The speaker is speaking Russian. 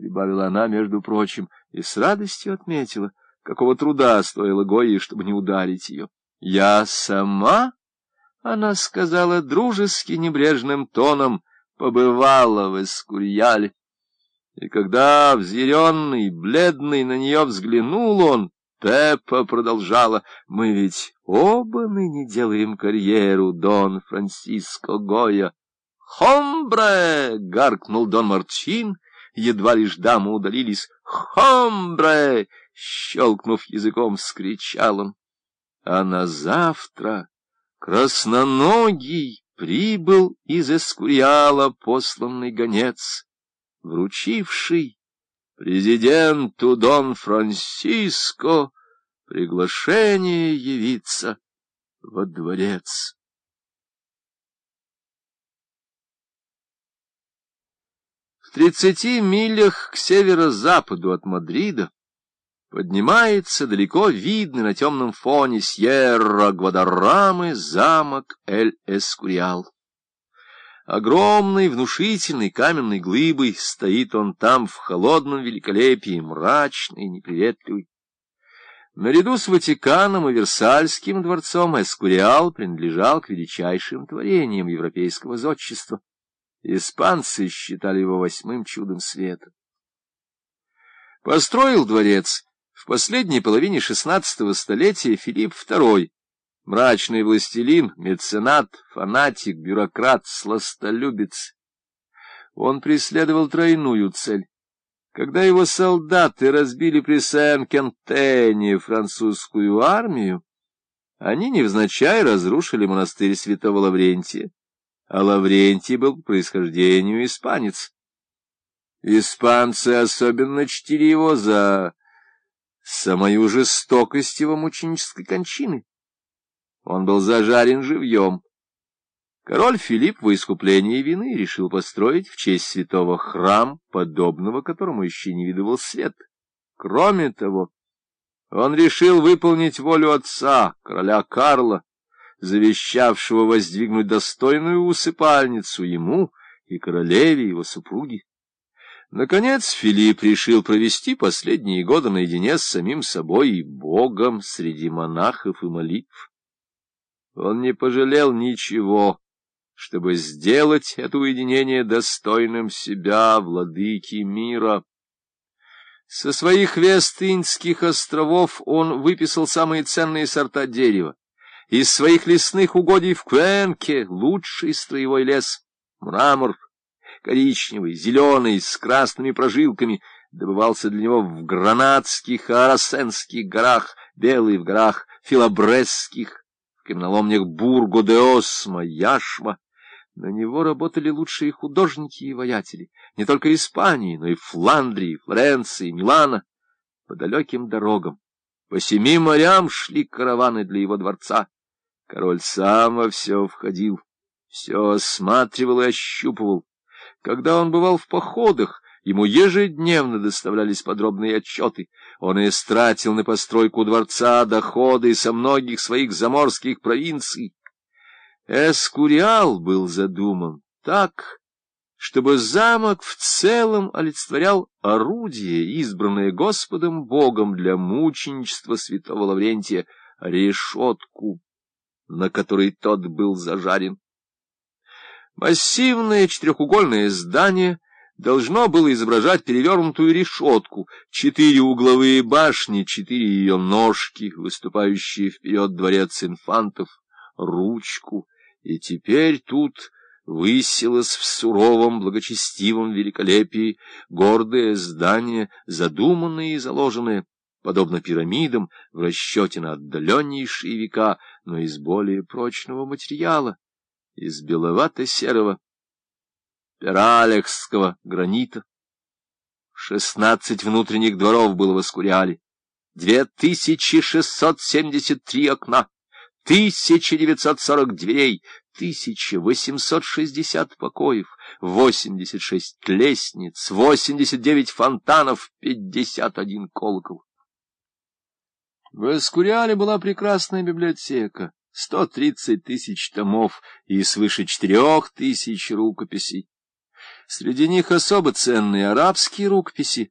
прибавила она, между прочим, и с радостью отметила, какого труда стоило Гои, чтобы не ударить ее. — Я сама, — она сказала дружески небрежным тоном, — побывала в Эскурьяле. И когда взъяренный, бледный на нее взглянул он, Пеппа продолжала, «Мы ведь оба ныне делаем карьеру, Дон Франсиско Гоя». «Хомбре!» — гаркнул Дон Марчин, едва лишь дамы удалились. «Хомбре!» — щелкнув языком, вскричал он. А на завтра красноногий прибыл из Эскуриала посланный гонец, вручивший президенту Дон Франсиско приглашение явиться во дворец. В тридцати милях к северо-западу от Мадрида поднимается далеко видный на темном фоне Сьерра-Гвадарамы замок Эль-Эскуриал. Огромной, внушительной каменной глыбой стоит он там в холодном великолепии, мрачный, неприветливый. Наряду с Ватиканом и Версальским дворцом Эскуриал принадлежал к величайшим творениям европейского зодчества. Испанцы считали его восьмым чудом света. Построил дворец в последней половине XVI столетия Филипп II, Мрачный властелин, меценат, фанатик, бюрократ, сластолюбец. Он преследовал тройную цель. Когда его солдаты разбили при Сен-Кентене французскую армию, они невзначай разрушили монастырь святого Лаврентия, а Лаврентий был по происхождению испанец. Испанцы особенно чтили его за самую жестокость его мученической кончины. Он был зажарен живьем. Король Филипп в искуплении вины решил построить в честь святого храм, подобного которому еще не видывал свет. Кроме того, он решил выполнить волю отца, короля Карла, завещавшего воздвигнуть достойную усыпальницу ему и королеве его супруги. Наконец Филипп решил провести последние годы наедине с самим собой и Богом среди монахов и молитв. Он не пожалел ничего, чтобы сделать это уединение достойным себя, владыки мира. Со своих Вест-Индских островов он выписал самые ценные сорта дерева. Из своих лесных угодий в Квенке лучший строевой лес, мрамор, коричневый, зеленый, с красными прожилками, добывался для него в Гранадских, Арасенских горах, белый в горах Филабресских, каменоломнях Бурго де Осма, Яшма. На него работали лучшие художники и воятели, не только Испании, но и Фландрии, Флоренции, Милана. По далеким дорогам, по семи морям шли караваны для его дворца. Король сам во все входил, все осматривал и ощупывал. Когда он бывал в походах, Ему ежедневно доставлялись подробные отчеты. Он истратил на постройку дворца доходы со многих своих заморских провинций. Эскуриал был задуман так, чтобы замок в целом олицетворял орудие, избранное Господом Богом для мученичества святого Лаврентия, решетку, на которой тот был зажарен. Массивное четырехугольное здание — должно было изображать перевернутую решетку, четыре угловые башни, четыре ее ножки, выступающие вперед дворец инфантов, ручку, и теперь тут высилось в суровом благочестивом великолепии гордое здание, задуманное и заложенное, подобно пирамидам, в расчете на отдаленнейшие века, но из более прочного материала, из беловато-серого пералехского гранита. Шестнадцать внутренних дворов было в Аскуриале, две тысячи шестьсот семьдесят три окна, тысяча девятьсот сорок дверей, тысяча восемьсот шестьдесят покоев, восемьдесят шесть лестниц, восемьдесят девять фонтанов, пятьдесят один колокол. В Эскуриале была прекрасная библиотека, сто тридцать тысяч томов и свыше четырех тысяч рукописей. Среди них особо ценные арабские рукописи,